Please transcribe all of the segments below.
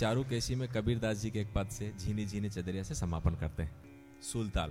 चारू केसी में कबीरदास जी के एक पद से झीनी झीनी चदरिया से समापन करते हैं। सुलताल।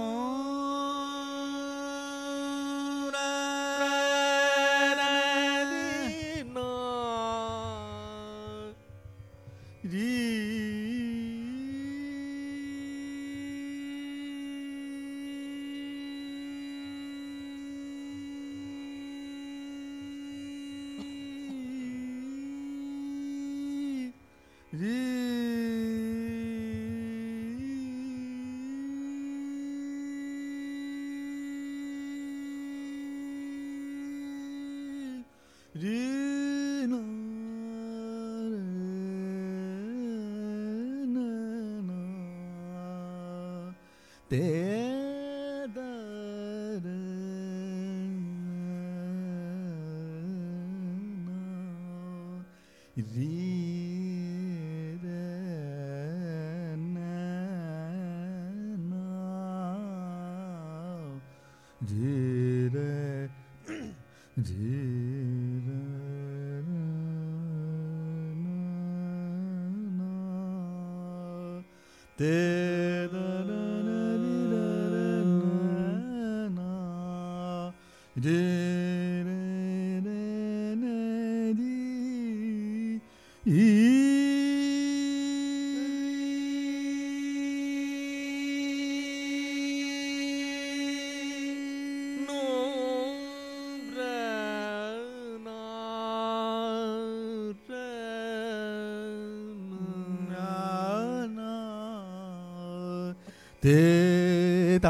The Dhire, dhire, Te da da da da da da 对对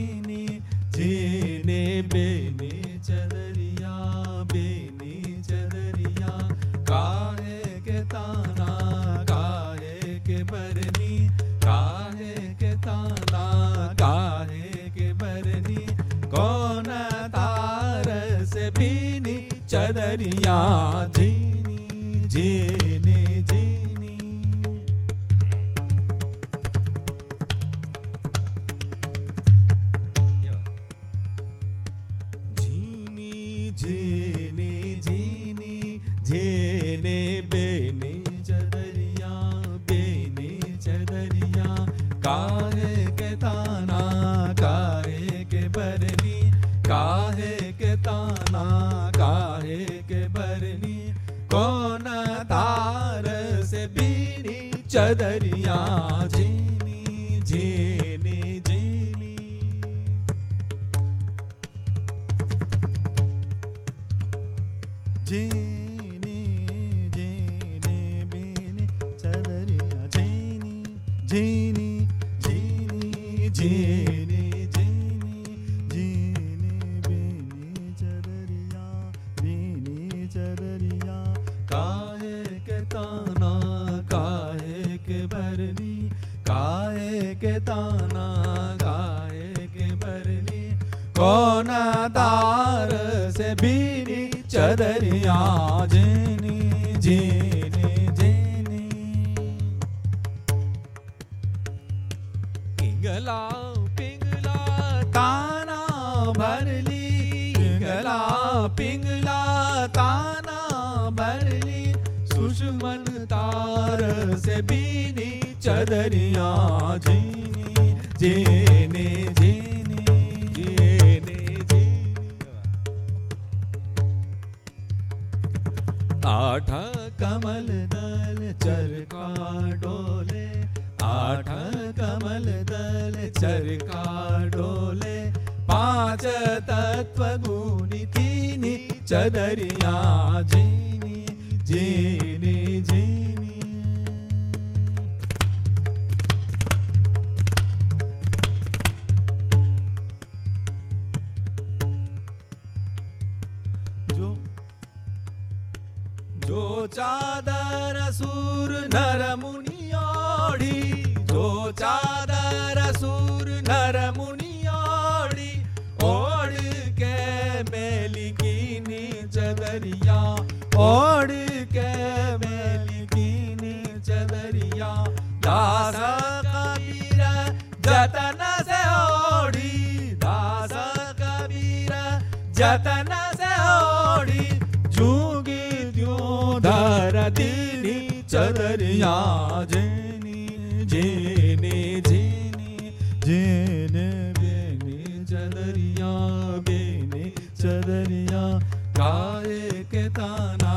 दरिया धीनी जेने जीनी जीनी जीनी जीनी जीनी, बीनी चदरिया बीनी चदरिया। काहे के ताना, काहे के बरनी, काहे के ताना, काहे के बरनी। कौन तार से बीनी चदरिया, जीनी जीनी। पिंगला पिंगला, ताना भरली पिंगला पिंगला, ताना भरली सुषमन तार से बीनी चदरिया जीनी। जीने जीनी जीने, जीनी। आठ कमल दल चरका चरका डोले पाँच तत्व गुणी तीनी चदरिया जीनी जीनी जीनी। चदरिया, ओढ़ के मेली चदरिया। दास कबीर, जतन से ओढ़ी। दास कबीर, जतन से ओढ़ी। जूगी त्यों धर दीनी चदरिया ताना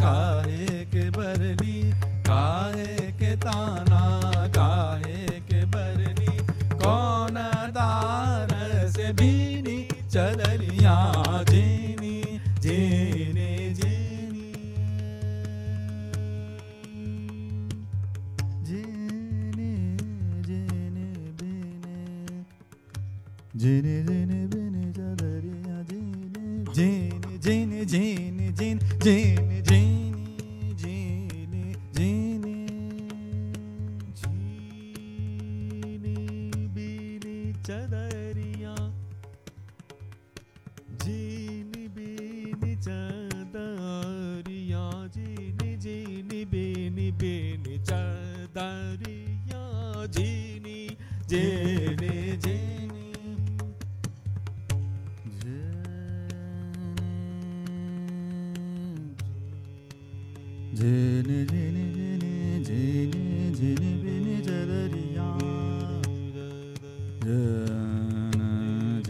काहे के बरनी काहे के ताना काहे के बरनी। कौन दार से बीनी चदरिया जीनी जीनी जीनी। जेने जेने, बेने। जेने जेने, बेने चदरिया जेने जेने। Jean, Jean, Jean, Jean, Jean. जन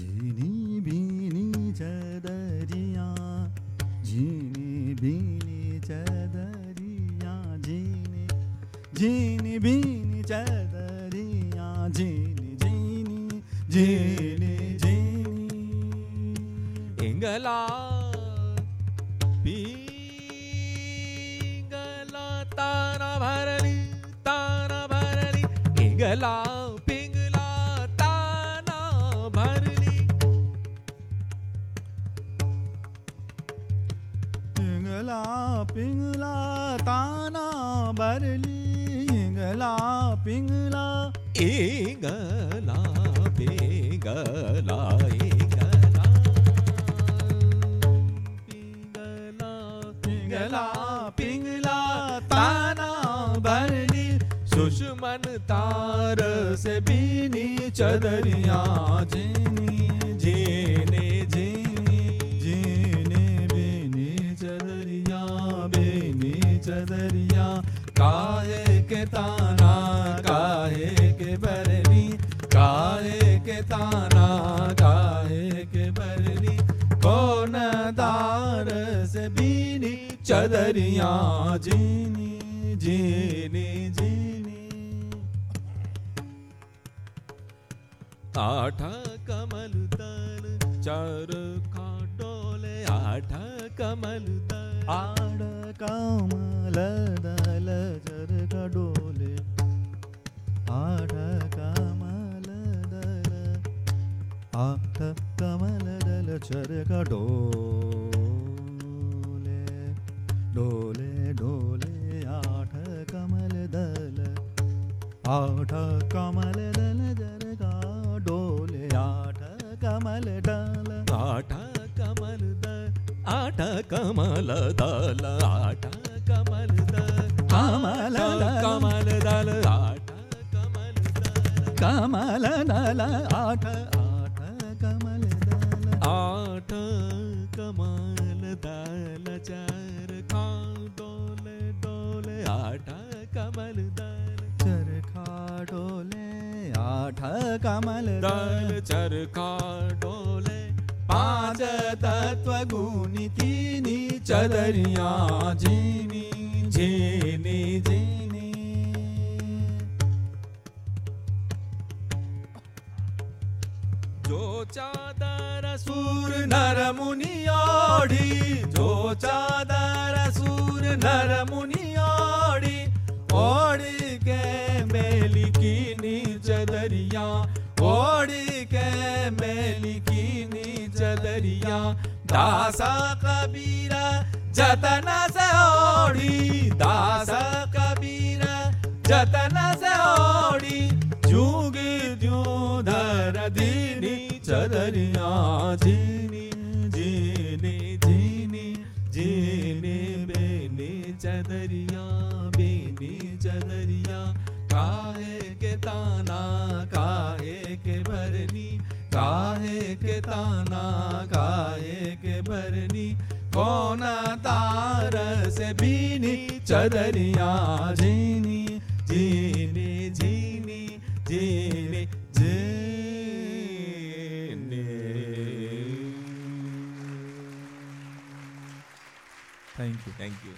जिनी चद्यानि चदीनि चदन बिनी चदी जिनी जिनी तारा भारत इंगला पिंगला ताना भरली पिंगला पिंगला ताना भरली पिंगला पिंगला। इंगला पिंगला। तार से बीनी चदरिया जीनी, जीने जीनी, जीने, बीनी चदरिया बीनी चदरिया। काहे के ताना, काहे के बरनी, काहे के ताना, काहे के बरनी। कौन दार से बीनी चदरिया जीनी जीनी जीनी। आठ कमल दल चार काटोले आठ कमल दल आड कमल दल जर कडोले, आठ कमल दल, आठ कमल दल चर कडोले। डोले डोले, आठ कमल दल, आठ कमल दल कमल दल आठ कमल दल आठ कमल दल आठ कमल दल कमल दल. कमल दल आठ कमल दल कमल दल आठ आठ कमल दल चरखा डोले आठ कमल दल। चरखा डोले पाँच तत्व गुणी, तीनी चदरिया जीनी जीनी जीनी। जो चादर सूर नर मुनि ओढ़ी, जो चादर सूर नर मुनि दासा कबीरा, जतन से ओढ़ी। दासा कबीरा, जतन से ओढ़ी। जुग ज्यों धर दीनी चदरिया जीनी जीनी जीनी जीनी, बेनी, चदरिया बेनी, चदरिया। काहे के ताना, काहे के भरनी, काहे के ताना कौन तार से बीनी चदरिया जीनी जीनी जीनी जीनी जीनी थैंक यू थैंक यू